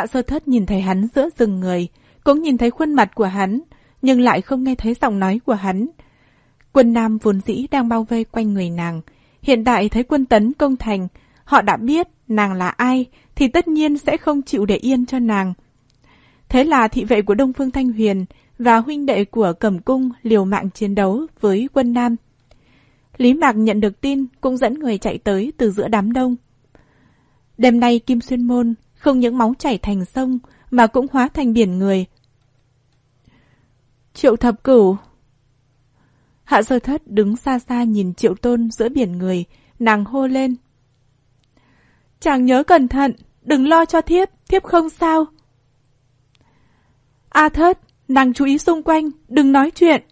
Hạ sơ thất nhìn thấy hắn giữa rừng người, cũng nhìn thấy khuôn mặt của hắn, nhưng lại không nghe thấy giọng nói của hắn. Quân Nam vốn dĩ đang bao vây quanh người nàng. Hiện tại thấy quân tấn công thành, họ đã biết nàng là ai, thì tất nhiên sẽ không chịu để yên cho nàng. Thế là thị vệ của Đông Phương Thanh Huyền và huynh đệ của Cẩm Cung liều mạng chiến đấu với quân Nam. Lý Mạc nhận được tin cũng dẫn người chạy tới từ giữa đám đông. Đêm nay Kim Xuyên Môn không những máu chảy thành sông mà cũng hóa thành biển người. Triệu thập cửu Hạ sơ thất đứng xa xa nhìn triệu tôn giữa biển người, nàng hô lên. Chàng nhớ cẩn thận, đừng lo cho thiếp, thiếp không sao. A thất, nàng chú ý xung quanh, đừng nói chuyện.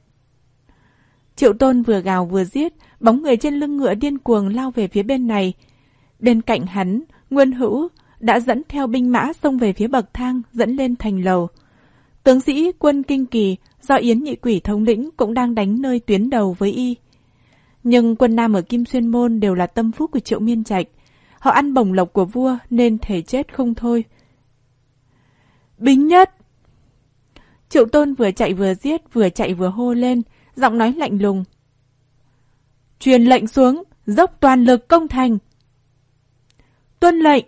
Triệu tôn vừa gào vừa giết, bóng người trên lưng ngựa điên cuồng lao về phía bên này. Bên cạnh hắn, Nguyên Hữu đã dẫn theo binh mã xông về phía bậc thang dẫn lên thành lầu. Tướng sĩ quân Kinh Kỳ do Yến Nhị Quỷ thống lĩnh cũng đang đánh nơi tuyến đầu với y. Nhưng quân Nam ở Kim Xuyên Môn đều là tâm phúc của Triệu Miên Trạch. Họ ăn bổng lộc của vua nên thể chết không thôi. Bính nhất! Triệu Tôn vừa chạy vừa giết, vừa chạy vừa hô lên, giọng nói lạnh lùng. Truyền lệnh xuống, dốc toàn lực công thành. Tuân lệnh!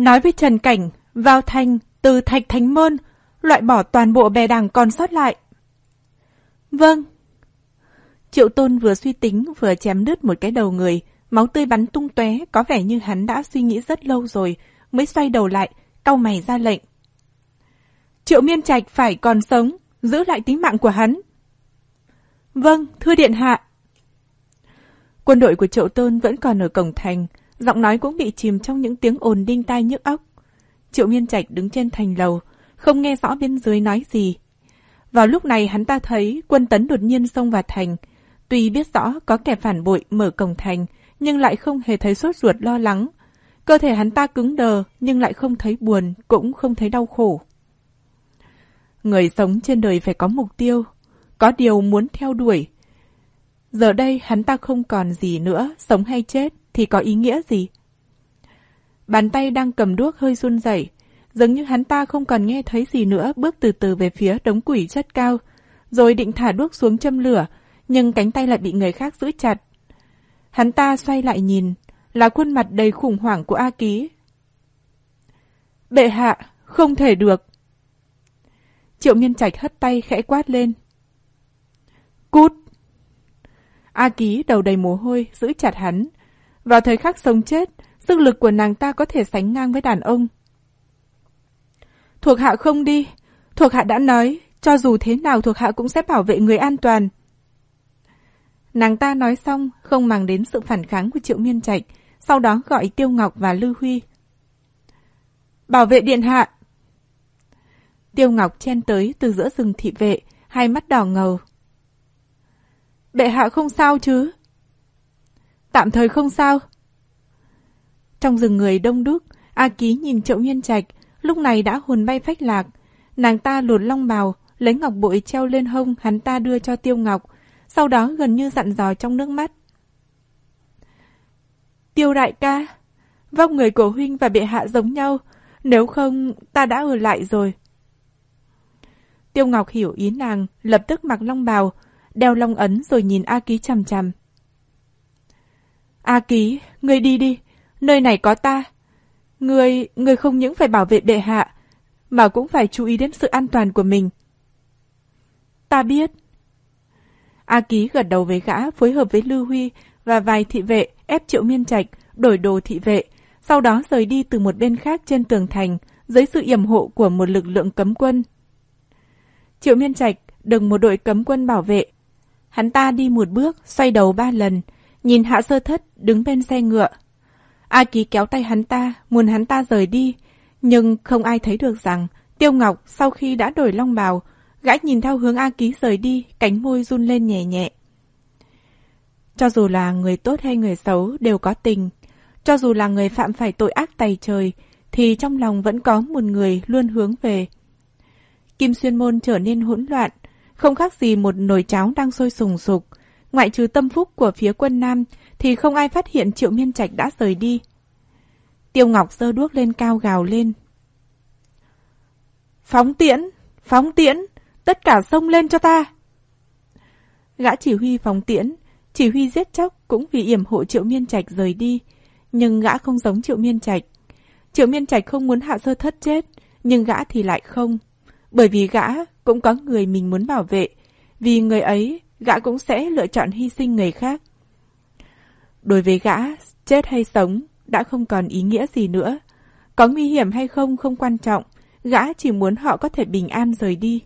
Nói với Trần Cảnh, vào thành, từ Thạch Thánh Môn, loại bỏ toàn bộ bè đảng còn sót lại. Vâng. Triệu Tôn vừa suy tính vừa chém đứt một cái đầu người, máu tươi bắn tung tóe, có vẻ như hắn đã suy nghĩ rất lâu rồi, mới xoay đầu lại, cau mày ra lệnh. Triệu Miên Trạch phải còn sống, giữ lại tính mạng của hắn. Vâng, thưa điện hạ. Quân đội của Triệu Tôn vẫn còn ở cổng thành, giọng nói cũng bị chìm trong những tiếng ồn đinh tai nhức óc. Triệu Miên Trạch đứng trên thành lầu, không nghe rõ bên dưới nói gì. Vào lúc này hắn ta thấy quân tấn đột nhiên xông vào thành. Tuy biết rõ có kẻ phản bội mở cổng thành, nhưng lại không hề thấy sốt ruột lo lắng. Cơ thể hắn ta cứng đờ, nhưng lại không thấy buồn, cũng không thấy đau khổ. Người sống trên đời phải có mục tiêu, có điều muốn theo đuổi. Giờ đây hắn ta không còn gì nữa, sống hay chết thì có ý nghĩa gì? Bàn tay đang cầm đuốc hơi run rẩy, Dường như hắn ta không còn nghe thấy gì nữa bước từ từ về phía đống quỷ chất cao, rồi định thả đuốc xuống châm lửa, nhưng cánh tay lại bị người khác giữ chặt. Hắn ta xoay lại nhìn, là khuôn mặt đầy khủng hoảng của A Ký. Bệ hạ, không thể được. Triệu Miên Trạch hất tay khẽ quát lên. Cút! A Ký đầu đầy mồ hôi, giữ chặt hắn. Vào thời khắc sống chết, sức lực của nàng ta có thể sánh ngang với đàn ông. Thuộc hạ không đi. Thuộc hạ đã nói, cho dù thế nào thuộc hạ cũng sẽ bảo vệ người an toàn. Nàng ta nói xong, không mang đến sự phản kháng của Triệu Miên Trạch, sau đó gọi Tiêu Ngọc và Lư Huy. Bảo vệ điện hạ! Tiêu Ngọc chen tới từ giữa rừng thị vệ, hai mắt đỏ ngầu. Bệ hạ không sao chứ? Tạm thời không sao. Trong rừng người đông đúc, A Ký nhìn Triệu Nguyên Trạch, lúc này đã hồn bay phách lạc. Nàng ta lột long bào, lấy ngọc bội treo lên hông hắn ta đưa cho Tiêu Ngọc, sau đó gần như dặn dò trong nước mắt. Tiêu đại ca, vóc người của huynh và bệ hạ giống nhau, nếu không ta đã ở lại rồi. Tiêu Ngọc hiểu ý nàng, lập tức mặc long bào, đeo long ấn rồi nhìn A Ký chằm chằm. A Ký, ngươi đi đi, nơi này có ta, Người, người không những phải bảo vệ bệ hạ, mà cũng phải chú ý đến sự an toàn của mình. Ta biết. A Ký gật đầu với gã phối hợp với Lưu Huy và vài thị vệ ép Triệu Miên Trạch đổi đồ thị vệ, sau đó rời đi từ một bên khác trên tường thành dưới sự yểm hộ của một lực lượng cấm quân. Triệu Miên Trạch được một đội cấm quân bảo vệ. Hắn ta đi một bước, xoay đầu ba lần, nhìn Hạ Sơ Thất đứng bên xe ngựa, A Ký kéo tay hắn ta, muốn hắn ta rời đi. Nhưng không ai thấy được rằng Tiêu Ngọc sau khi đã đổi long bào, gã nhìn theo hướng A Ký rời đi, cánh môi run lên nhẹ nhẹ. Cho dù là người tốt hay người xấu đều có tình. Cho dù là người phạm phải tội ác tày trời, thì trong lòng vẫn có một người luôn hướng về. Kim Xuyên Môn trở nên hỗn loạn, không khác gì một nồi cháo đang sôi sùng sục. Ngoại trừ tâm phúc của phía quân Nam, thì không ai phát hiện Triệu Miên Trạch đã rời đi. Tiêu Ngọc sơ đuốc lên cao gào lên. Phóng tiễn, phóng tiễn, tất cả sông lên cho ta. Gã chỉ huy phóng tiễn, chỉ huy giết chóc cũng vì yểm hộ Triệu Miên Trạch rời đi, nhưng gã không giống Triệu Miên Trạch. Triệu Miên Trạch không muốn hạ sơ thất chết, nhưng gã thì lại không. Bởi vì gã cũng có người mình muốn bảo vệ, vì người ấy gã cũng sẽ lựa chọn hy sinh người khác. Đối với gã, chết hay sống đã không còn ý nghĩa gì nữa. Có nguy hiểm hay không không quan trọng, gã chỉ muốn họ có thể bình an rời đi.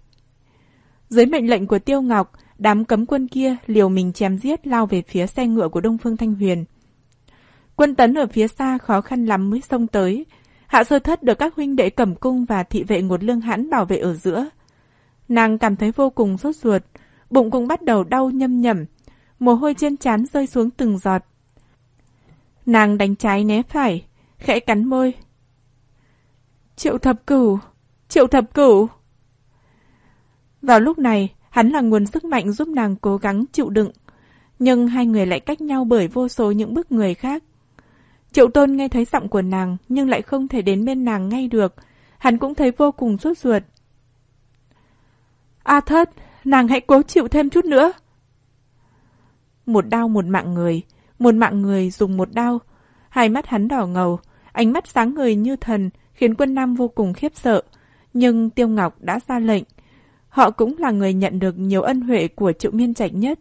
Dưới mệnh lệnh của Tiêu Ngọc, đám cấm quân kia liều mình chém giết lao về phía xe ngựa của Đông Phương Thanh Huyền. Quân tấn ở phía xa khó khăn lắm mới xông tới. Hạ sơ thất được các huynh đệ cẩm cung và thị vệ ngột lương hãn bảo vệ ở giữa. Nàng cảm thấy vô cùng sốt ruột, bụng cũng bắt đầu đau nhâm nhầm mồ hôi trên trán rơi xuống từng giọt. Nàng đánh trái né phải, khẽ cắn môi. Triệu thập cửu, triệu thập cửu. Vào lúc này, hắn là nguồn sức mạnh giúp nàng cố gắng chịu đựng. Nhưng hai người lại cách nhau bởi vô số những bức người khác. Triệu tôn nghe thấy giọng của nàng nhưng lại không thể đến bên nàng ngay được. Hắn cũng thấy vô cùng sốt ruột. A thất, nàng hãy cố chịu thêm chút nữa. Một đau một mạng người, một mạng người dùng một đau. Hai mắt hắn đỏ ngầu, ánh mắt sáng người như thần, khiến quân Nam vô cùng khiếp sợ. Nhưng Tiêu Ngọc đã ra lệnh. Họ cũng là người nhận được nhiều ân huệ của triệu miên trạch nhất.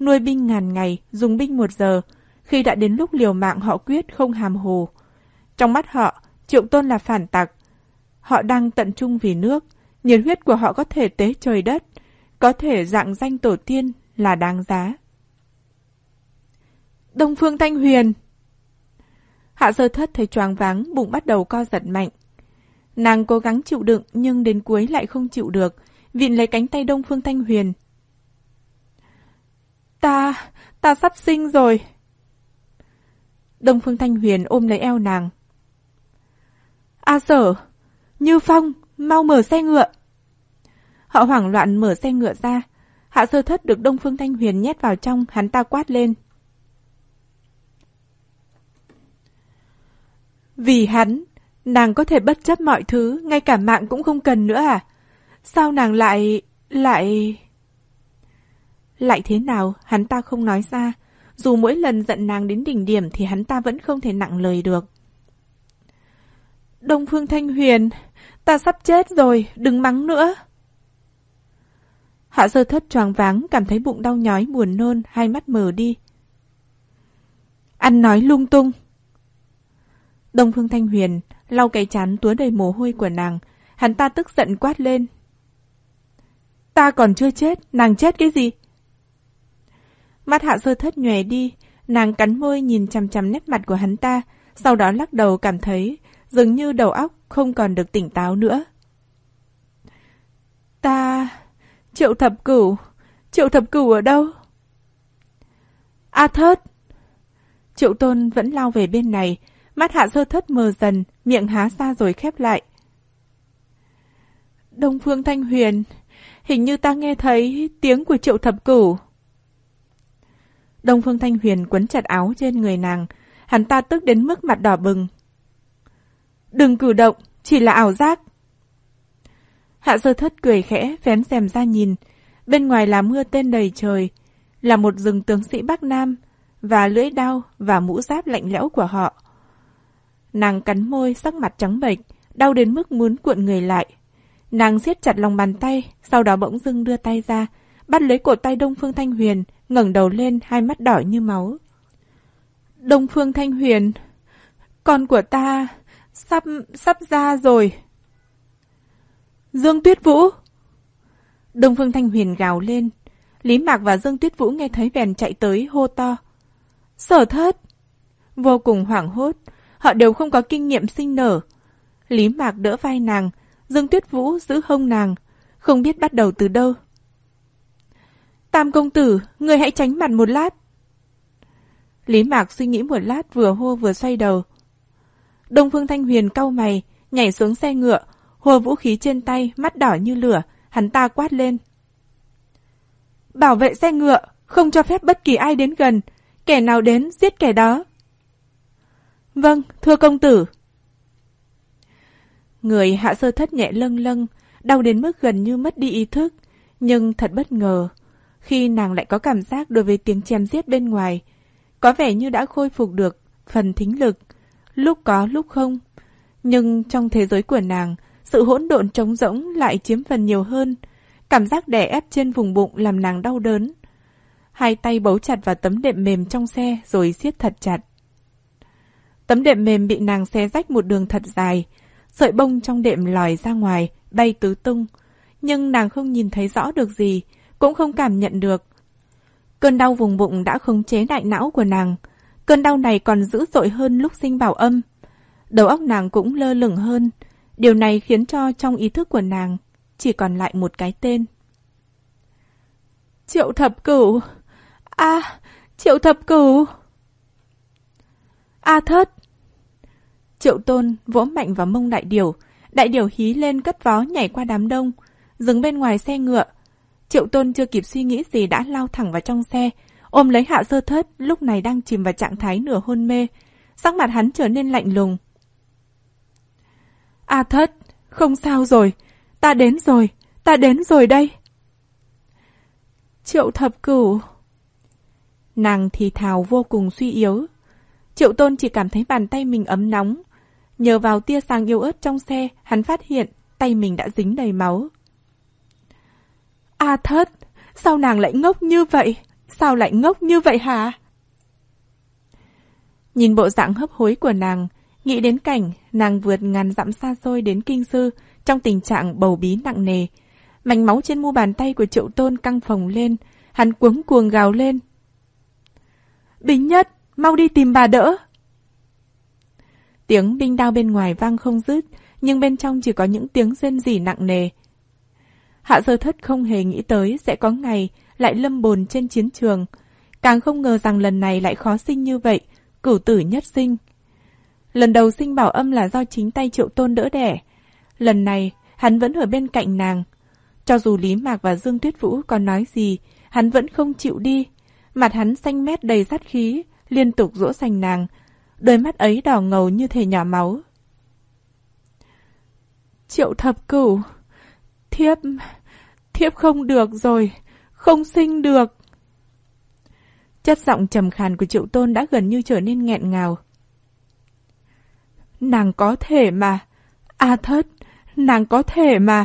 Nuôi binh ngàn ngày, dùng binh một giờ. Khi đã đến lúc liều mạng họ quyết không hàm hồ. Trong mắt họ, triệu tôn là phản tặc. Họ đang tận trung vì nước. Nhiệt huyết của họ có thể tế trời đất. Có thể dạng danh tổ tiên là đáng giá. Đông Phương Thanh Huyền Hạ sơ thất thấy choáng váng, bụng bắt đầu co giật mạnh. Nàng cố gắng chịu đựng nhưng đến cuối lại không chịu được, vịn lấy cánh tay Đông Phương Thanh Huyền. Ta, ta sắp sinh rồi. Đông Phương Thanh Huyền ôm lấy eo nàng. A sở, Như Phong, mau mở xe ngựa. Họ hoảng loạn mở xe ngựa ra. Hạ sơ thất được Đông Phương Thanh Huyền nhét vào trong, hắn ta quát lên. Vì hắn, nàng có thể bất chấp mọi thứ, ngay cả mạng cũng không cần nữa à? Sao nàng lại... lại... Lại thế nào, hắn ta không nói ra. Dù mỗi lần giận nàng đến đỉnh điểm thì hắn ta vẫn không thể nặng lời được. Đông Phương Thanh Huyền, ta sắp chết rồi, đừng mắng nữa. Hạ sơ thất choáng váng, cảm thấy bụng đau nhói, buồn nôn, hai mắt mờ đi. Ăn nói lung tung. Đông Phương Thanh Huyền lau cái chán túa đầy mồ hôi của nàng, hắn ta tức giận quát lên. Ta còn chưa chết, nàng chết cái gì? Mắt hạ sơ thất nhòe đi, nàng cắn môi nhìn chằm chằm nét mặt của hắn ta, sau đó lắc đầu cảm thấy dường như đầu óc không còn được tỉnh táo nữa. Ta... Triệu thập cửu... Triệu thập cửu ở đâu? A thất! Triệu tôn vẫn lao về bên này, mắt hạ sơ thất mờ dần, miệng há ra rồi khép lại. Đông Phương Thanh Huyền, hình như ta nghe thấy tiếng của triệu thập cửu. Đông Phương Thanh Huyền quấn chặt áo trên người nàng, hắn ta tức đến mức mặt đỏ bừng. Đừng cử động, chỉ là ảo giác. Hạ sơ thất cười khẽ, vén rèm ra nhìn. Bên ngoài là mưa tên đầy trời, là một rừng tướng sĩ Bắc Nam, và lưỡi đao và mũ giáp lạnh lẽo của họ. Nàng cắn môi, sắc mặt trắng bệch, đau đến mức muốn cuộn người lại. Nàng siết chặt lòng bàn tay, sau đó bỗng dưng đưa tay ra, bắt lấy cổ tay Đông Phương Thanh Huyền, ngẩng đầu lên, hai mắt đỏ như máu. Đông Phương Thanh Huyền, con của ta sắp sắp ra rồi. Dương Tuyết Vũ. Đông Phương Thanh Huyền gào lên. Lý Mạc và Dương Tuyết Vũ nghe thấy bèn chạy tới hô to. Sở thất. Vô cùng hoảng hốt, họ đều không có kinh nghiệm sinh nở. Lý Mạc đỡ vai nàng, Dương Tuyết Vũ giữ hông nàng, không biết bắt đầu từ đâu. Tam công tử, người hãy tránh mặt một lát. Lý Mạc suy nghĩ một lát vừa hô vừa xoay đầu. Đông Phương Thanh Huyền cau mày, nhảy xuống xe ngựa, hùa vũ khí trên tay, mắt đỏ như lửa, hắn ta quát lên. Bảo vệ xe ngựa, không cho phép bất kỳ ai đến gần, kẻ nào đến giết kẻ đó. Vâng, thưa công tử. Người hạ sơ thất nhẹ lâng lâng, đau đến mức gần như mất đi ý thức. Nhưng thật bất ngờ, khi nàng lại có cảm giác đối với tiếng chém giết bên ngoài, có vẻ như đã khôi phục được phần thính lực, lúc có lúc không. Nhưng trong thế giới của nàng, sự hỗn độn trống rỗng lại chiếm phần nhiều hơn. Cảm giác đè ép trên vùng bụng làm nàng đau đớn. Hai tay bấu chặt vào tấm đệm mềm trong xe rồi siết thật chặt. Tấm đệm mềm bị nàng xé rách một đường thật dài, sợi bông trong đệm lòi ra ngoài, bay tứ tung. Nhưng nàng không nhìn thấy rõ được gì, cũng không cảm nhận được. Cơn đau vùng bụng đã khống chế đại não của nàng. Cơn đau này còn dữ dội hơn lúc sinh bảo âm. Đầu óc nàng cũng lơ lửng hơn. Điều này khiến cho trong ý thức của nàng chỉ còn lại một cái tên. Triệu thập cửu. a à, triệu thập cửu. A thất. Triệu tôn vỗ mạnh vào mông đại điểu. Đại điểu hí lên cất vó nhảy qua đám đông. Dừng bên ngoài xe ngựa. Triệu tôn chưa kịp suy nghĩ gì đã lao thẳng vào trong xe. Ôm lấy hạ sơ thất lúc này đang chìm vào trạng thái nửa hôn mê. Sắc mặt hắn trở nên lạnh lùng. A thất, không sao rồi. Ta đến rồi, ta đến rồi đây. Triệu thập cửu. Nàng thì thào vô cùng suy yếu. Triệu tôn chỉ cảm thấy bàn tay mình ấm nóng. Nhờ vào tia sáng yếu ớt trong xe, hắn phát hiện tay mình đã dính đầy máu. A thất, sao nàng lại ngốc như vậy? Sao lại ngốc như vậy hả? Nhìn bộ dạng hấp hối của nàng, nghĩ đến cảnh nàng vượt ngàn dặm xa xôi đến kinh sư trong tình trạng bầu bí nặng nề. Mảnh máu trên mu bàn tay của triệu tôn căng phồng lên, hắn cuống cuồng gào lên. Bính nhất, mau đi tìm bà đỡ. Tiếng binh đao bên ngoài vang không dứt, nhưng bên trong chỉ có những tiếng rên rỉ nặng nề. Hạ sơ thất không hề nghĩ tới sẽ có ngày lại lâm bồn trên chiến trường. Càng không ngờ rằng lần này lại khó sinh như vậy, cửu tử nhất sinh. Lần đầu sinh bảo âm là do chính tay triệu tôn đỡ đẻ. Lần này, hắn vẫn ở bên cạnh nàng. Cho dù Lý Mạc và Dương Tuyết Vũ còn nói gì, hắn vẫn không chịu đi. Mặt hắn xanh mét đầy sát khí, liên tục dỗ dành nàng. Đôi mắt ấy đỏ ngầu như thể nhỏ máu. Triệu thập cửu, thiếp, thiếp không được rồi, không sinh được. Chất giọng trầm khàn của triệu tôn đã gần như trở nên nghẹn ngào. Nàng có thể mà. À A thất, nàng có thể mà.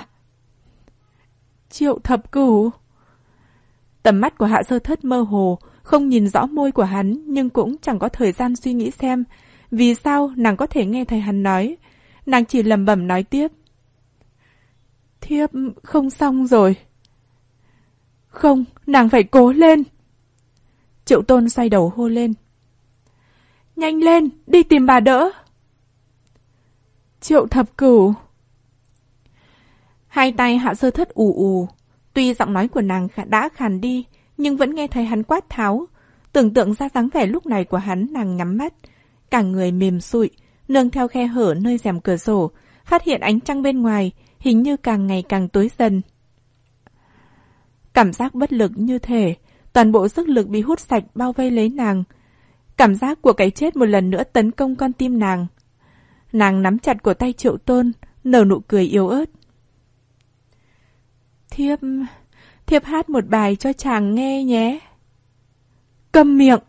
Triệu thập cửu. Tầm mắt của hạ sơ thất mơ hồ, không nhìn rõ môi của hắn nhưng cũng chẳng có thời gian suy nghĩ xem vì sao nàng có thể nghe thấy hắn nói. Nàng chỉ lầm bẩm nói tiếp. Thiếp không xong rồi. Không, nàng phải cố lên. Triệu tôn xoay đầu hô lên. Nhanh lên, đi tìm bà đỡ. Triệu thập cửu. Hai tay hạ sơ thất ù ù. Tuy giọng nói của nàng đã khàn đi, nhưng vẫn nghe thấy hắn quát tháo. Tưởng tượng ra dáng vẻ lúc này của hắn nàng nhắm mắt. Cả người mềm sụi, nương theo khe hở nơi rèm cửa sổ, phát hiện ánh trăng bên ngoài, hình như càng ngày càng tối dần. Cảm giác bất lực như thể, toàn bộ sức lực bị hút sạch bao vây lấy nàng. Cảm giác của cái chết một lần nữa tấn công con tim nàng. Nàng nắm chặt của tay triệu tôn, nở nụ cười yếu ớt. Thiếp... Thiếp hát một bài cho chàng nghe nhé. Câm miệng!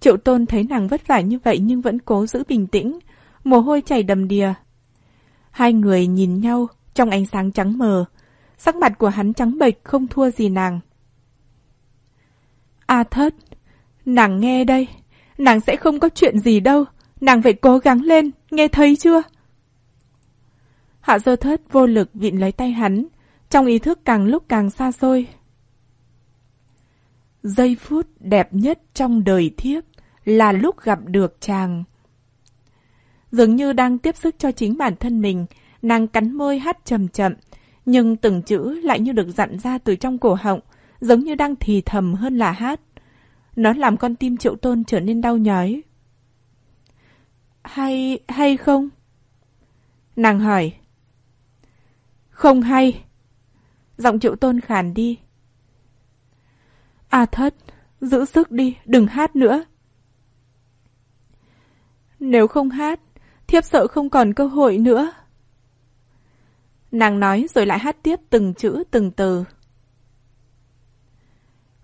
Triệu tôn thấy nàng vất vả như vậy nhưng vẫn cố giữ bình tĩnh, mồ hôi chảy đầm đìa. Hai người nhìn nhau trong ánh sáng trắng mờ, sắc mặt của hắn trắng bệch không thua gì nàng. A thất, nàng nghe đây, nàng sẽ không có chuyện gì đâu, nàng phải cố gắng lên, nghe thấy chưa? Hạ dơ thất vô lực vịn lấy tay hắn, trong ý thức càng lúc càng xa xôi. Giây phút đẹp nhất trong đời thiếp là lúc gặp được chàng. Dường như đang tiếp sức cho chính bản thân mình, nàng cắn môi hát chậm chậm, nhưng từng chữ lại như được dặn ra từ trong cổ họng, giống như đang thì thầm hơn là hát. Nó làm con tim triệu tôn trở nên đau nhói. Hay, hay không? Nàng hỏi. Không hay. Giọng triệu tôn khàn đi. À thất, giữ sức đi, đừng hát nữa. Nếu không hát, thiếp sợ không còn cơ hội nữa. Nàng nói rồi lại hát tiếp từng chữ từng từ.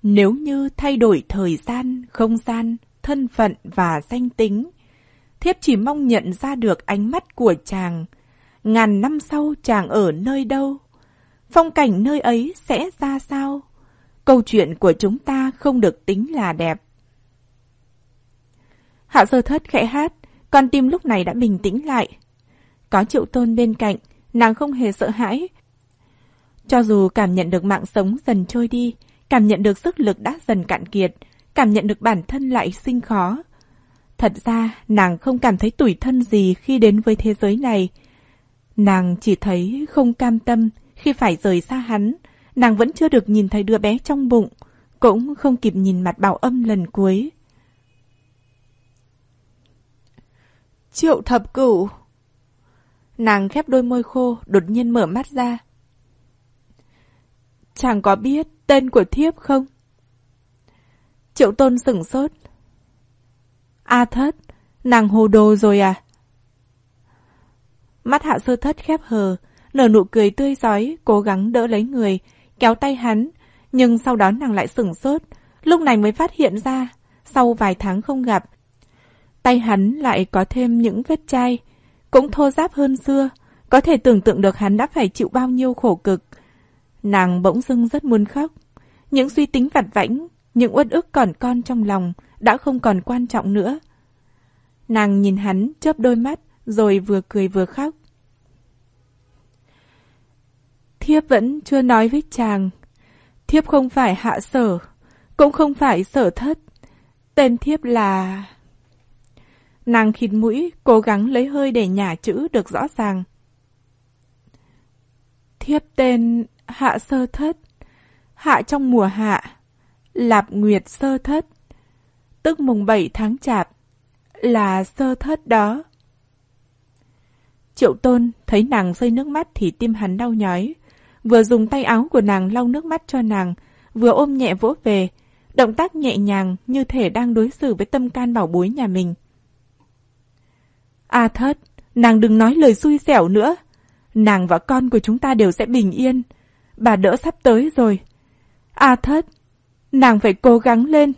Nếu như thay đổi thời gian, không gian, thân phận và danh tính, thiếp chỉ mong nhận ra được ánh mắt của chàng. Ngàn năm sau chàng ở nơi đâu? Phong cảnh nơi ấy sẽ ra sao? Câu chuyện của chúng ta không được tính là đẹp. Hạ sơ thất khẽ hát, con tim lúc này đã bình tĩnh lại. Có triệu tôn bên cạnh, nàng không hề sợ hãi. Cho dù cảm nhận được mạng sống dần trôi đi, cảm nhận được sức lực đã dần cạn kiệt, cảm nhận được bản thân lại sinh khó. Thật ra, nàng không cảm thấy tủi thân gì khi đến với thế giới này. Nàng chỉ thấy không cam tâm khi phải rời xa hắn. Nàng vẫn chưa được nhìn thấy đứa bé trong bụng, cũng không kịp nhìn mặt bảo âm lần cuối. Triệu thập cửu Nàng khép đôi môi khô, đột nhiên mở mắt ra. Chàng có biết tên của thiếp không? Triệu tôn sửng sốt. A thất, nàng hồ đồ rồi à? Mắt hạ sơ thất khép hờ, nở nụ cười tươi giói, cố gắng đỡ lấy người, kéo tay hắn, nhưng sau đó nàng lại sửng sốt, lúc này mới phát hiện ra, sau vài tháng không gặp, tay hắn lại có thêm những vết chai, cũng thô ráp hơn xưa, có thể tưởng tượng được hắn đã phải chịu bao nhiêu khổ cực. Nàng bỗng dưng rất muốn khóc, những suy tính vặt vãnh, những uất ức còn con trong lòng đã không còn quan trọng nữa. Nàng nhìn hắn chớp đôi mắt rồi vừa cười vừa khóc. Thiếp vẫn chưa nói với chàng. Thiếp không phải hạ sở, cũng không phải sở thất. Tên thiếp là... Nàng khịt mũi, cố gắng lấy hơi để nhả chữ được rõ ràng. Thiếp tên Hạ Sơ Thất, Hạ trong mùa hạ, Lạp Nguyệt Sơ Thất, tức mùng 7 tháng chạp, là Sơ Thất đó. Triệu Tôn thấy nàng rơi nước mắt thì tim hắn đau nhói, vừa dùng tay áo của nàng lau nước mắt cho nàng, vừa ôm nhẹ vỗ về, động tác nhẹ nhàng như thể đang đối xử với tâm can bảo bối nhà mình. A thất, nàng đừng nói lời xui xẻo nữa. Nàng và con của chúng ta đều sẽ bình yên. Bà đỡ sắp tới rồi. A thất, nàng phải cố gắng lên.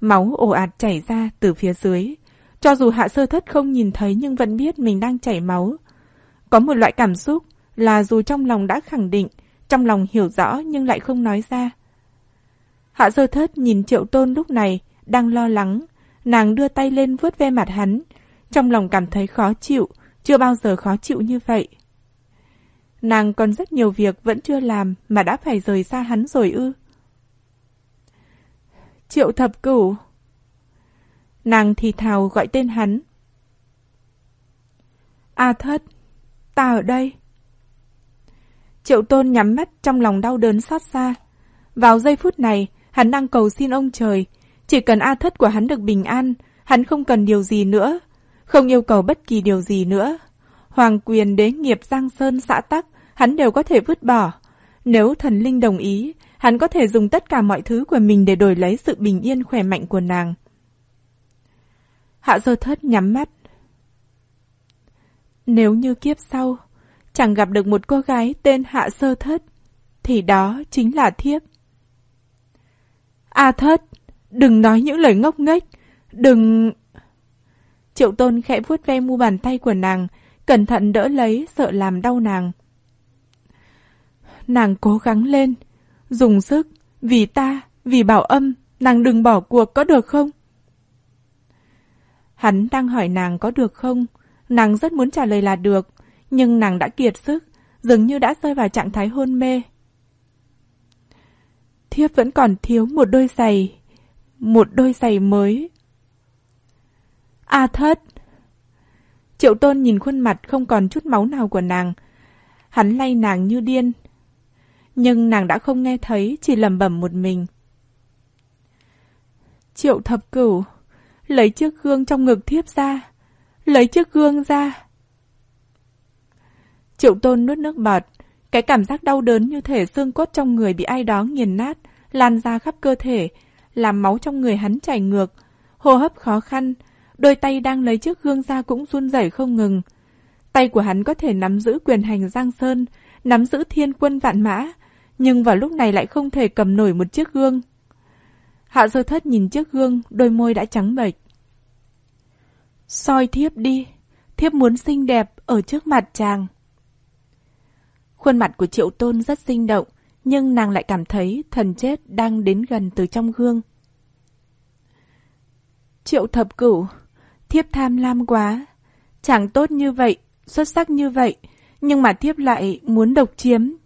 Máu ồ ạt chảy ra từ phía dưới. Cho dù hạ sơ thất không nhìn thấy nhưng vẫn biết mình đang chảy máu. Có một loại cảm xúc là dù trong lòng đã khẳng định, trong lòng hiểu rõ nhưng lại không nói ra. Hạ sơ thất nhìn triệu tôn lúc này, đang lo lắng, Nàng đưa tay lên vuốt ve mặt hắn, trong lòng cảm thấy khó chịu, chưa bao giờ khó chịu như vậy. Nàng còn rất nhiều việc vẫn chưa làm mà đã phải rời xa hắn rồi ư. Triệu thập cửu. Nàng thì thào gọi tên hắn. A thất, ta ở đây. Triệu tôn nhắm mắt trong lòng đau đớn xót xa. Vào giây phút này, hắn đang cầu xin ông trời, chỉ cần A thất của hắn được bình an, hắn không cần điều gì nữa, không yêu cầu bất kỳ điều gì nữa. Hoàng quyền đế nghiệp Giang Sơn xã Tắc, hắn đều có thể vứt bỏ. Nếu thần linh đồng ý, hắn có thể dùng tất cả mọi thứ của mình để đổi lấy sự bình yên khỏe mạnh của nàng. Hạ sơ thất nhắm mắt. Nếu như kiếp sau, chẳng gặp được một cô gái tên Hạ sơ thất, thì đó chính là thiếp. A thất, Đừng nói những lời ngốc nghếch. Đừng... Triệu tôn khẽ vuốt ve mu bàn tay của nàng, cẩn thận đỡ lấy, sợ làm đau nàng. Nàng cố gắng lên, dùng sức, vì ta, vì bảo âm, nàng đừng bỏ cuộc có được không? Hắn đang hỏi nàng có được không? Nàng rất muốn trả lời là được, nhưng nàng đã kiệt sức, dường như đã rơi vào trạng thái hôn mê. Thiếp vẫn còn thiếu một đôi giày, một đôi giày mới. A thất! Triệu tôn nhìn khuôn mặt không còn chút máu nào của nàng. Hắn lay nàng như điên. Nhưng nàng đã không nghe thấy, chỉ lầm bẩm một mình. Triệu thập cửu, lấy chiếc gương trong ngực thiếp ra. Lấy chiếc gương ra. Triệu tôn nuốt nước bọt. Cái cảm giác đau đớn như thể xương cốt trong người bị ai đó nghiền nát, lan ra khắp cơ thể, làm máu trong người hắn chảy ngược, hô hấp khó khăn, đôi tay đang lấy chiếc gương ra cũng run rẩy không ngừng. Tay của hắn có thể nắm giữ quyền hành Giang Sơn, nắm giữ thiên quân vạn mã, nhưng vào lúc này lại không thể cầm nổi một chiếc gương. Hạ sơ thất nhìn chiếc gương, đôi môi đã trắng bệch. soi thiếp đi, thiếp muốn xinh đẹp ở trước mặt chàng. Khuôn mặt của triệu tôn rất sinh động, nhưng nàng lại cảm thấy thần chết đang đến gần từ trong gương. Triệu thập cửu, thiếp tham lam quá. chàng tốt như vậy, xuất sắc như vậy, nhưng mà thiếp lại muốn độc chiếm.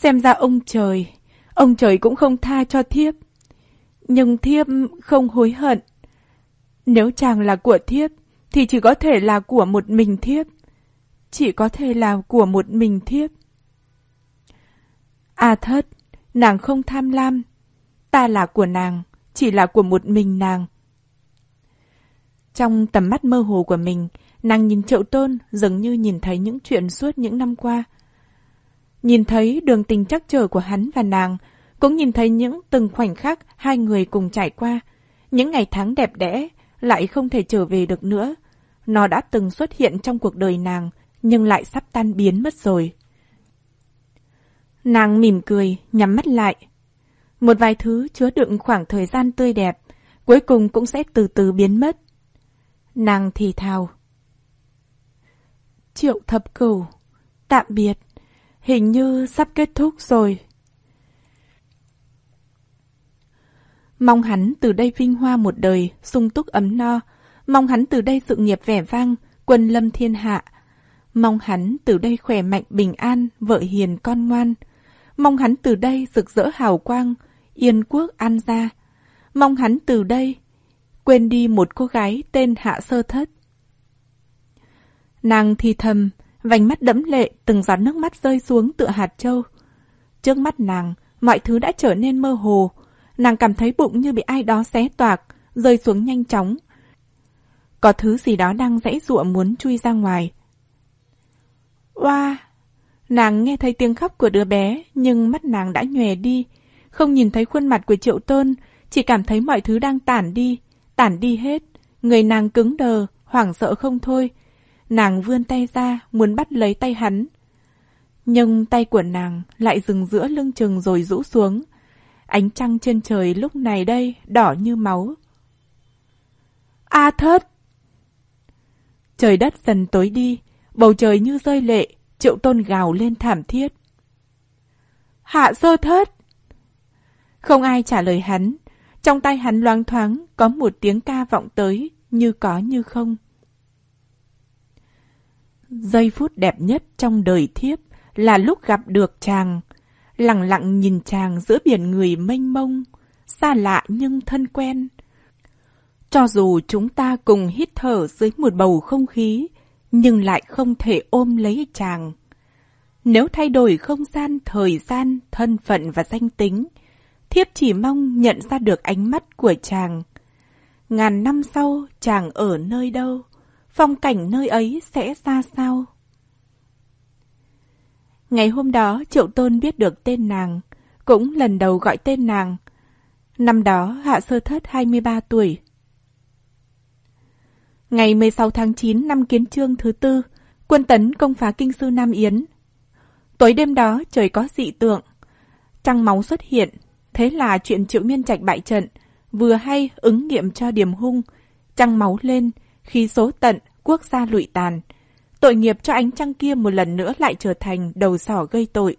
Xem ra ông trời, ông trời cũng không tha cho thiếp. Nhưng thiếp không hối hận. Nếu chàng là của thiếp, thì chỉ có thể là của một mình thiếp. Chỉ có thể là của một mình thiếp. À thất, nàng không tham lam. Ta là của nàng, chỉ là của một mình nàng. Trong tầm mắt mơ hồ của mình, nàng nhìn triệu tôn dường như nhìn thấy những chuyện suốt những năm qua. Nhìn thấy đường tình chắc trở của hắn và nàng, cũng nhìn thấy những từng khoảnh khắc hai người cùng trải qua. Những ngày tháng đẹp đẽ lại không thể trở về được nữa. Nó đã từng xuất hiện trong cuộc đời nàng, nhưng lại sắp tan biến mất rồi. Nàng mỉm cười, nhắm mắt lại. Một vài thứ chứa đựng khoảng thời gian tươi đẹp, cuối cùng cũng sẽ từ từ biến mất. Nàng thì thào. Triệu thập cửu, tạm biệt, hình như sắp kết thúc rồi. Mong hắn từ đây vinh hoa một đời, sung túc ấm no. Mong hắn từ đây sự nghiệp vẻ vang, quân lâm thiên hạ. Mong hắn từ đây khỏe mạnh bình an, vợ hiền con ngoan. Mong hắn từ đây rực rỡ hào quang, yên quốc an gia. Mong hắn từ đây quên đi một cô gái tên Hạ Sơ Thất. Nàng thì thầm, vành mắt đẫm lệ, từng giọt nước mắt rơi xuống tựa hạt châu. Trước mắt nàng, mọi thứ đã trở nên mơ hồ. Nàng cảm thấy bụng như bị ai đó xé toạc, rơi xuống nhanh chóng. Có thứ gì đó đang dãy dụa muốn chui ra ngoài. Oa! Nàng nghe thấy tiếng khóc của đứa bé, nhưng mắt nàng đã nhòe đi. Không nhìn thấy khuôn mặt của triệu tôn, chỉ cảm thấy mọi thứ đang tản đi, tản đi hết. Người nàng cứng đờ, hoảng sợ không thôi. Nàng vươn tay ra, muốn bắt lấy tay hắn. Nhưng tay của nàng lại dừng giữa lưng chừng rồi rũ xuống. Ánh trăng trên trời lúc này đây đỏ như máu. A thất! Trời đất dần tối đi, bầu trời như rơi lệ, triệu tôn gào lên thảm thiết. Hạ sơ thất! Không ai trả lời hắn, trong tay hắn loáng thoáng có một tiếng ca vọng tới, như có như không. Giây phút đẹp nhất trong đời thiếp là lúc gặp được chàng. Lặng lặng nhìn chàng giữa biển người mênh mông, xa lạ nhưng thân quen. Cho dù chúng ta cùng hít thở dưới một bầu không khí, nhưng lại không thể ôm lấy chàng. Nếu thay đổi không gian, thời gian, thân phận và danh tính, thiếp chỉ mong nhận ra được ánh mắt của chàng. Ngàn năm sau, chàng ở nơi đâu? Phong cảnh nơi ấy sẽ ra sao? Ngày hôm đó, Triệu Tôn biết được tên nàng, cũng lần đầu gọi tên nàng. Năm đó, Hạ Sơ Thất 23 tuổi. Ngày 16 tháng 9 năm Kiến Trương thứ tư, quân tấn công phá kinh sư Nam Yến. Tối đêm đó, trời có dị tượng. Trăng máu xuất hiện, Thế là chuyện triệu miên trạch bại trận, vừa hay ứng nghiệm cho điểm hung, trăng máu lên, khi số tận, quốc gia lụi tàn. Tội nghiệp cho ánh trăng kia một lần nữa lại trở thành đầu sỏ gây tội.